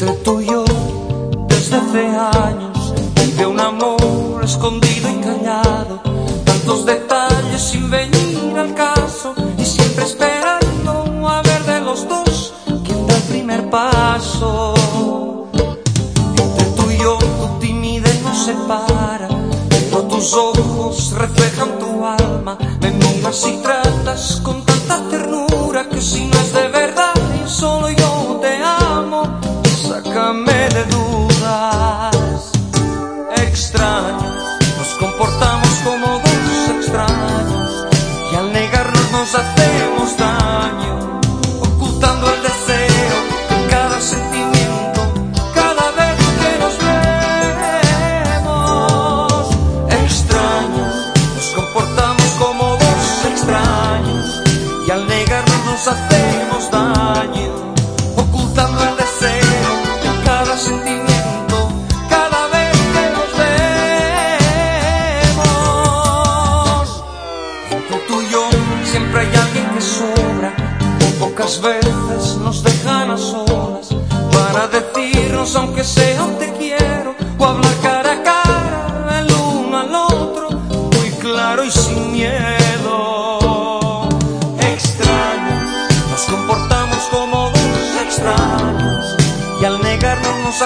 entre tú y yo desde hace años vive un amor escondido y callado, tantos detalles sin venir al caso y siempre esperando a ver de los dos quién da el primer paso. Entre tú y yo tu timidez nos separa, pero tus ojos reflejan tu alma, me miras y tratas con tanta ternura que si no es de verdad Extraños, nos comportamos como dos extraños y al negarnos nos hacemos daño, ocultando el deseo en cada sentimiento, cada vez que nos vemos. Extraños, nos comportamos como dos extraños y al negarnos nos hacemos pocas veces nos dejan a solas para decirnos aunque sea te quiero o hablar cara a cara el uno al otro, muy claro y sin miedo. Extraños, nos comportamos como dos extraños y al negarnos nos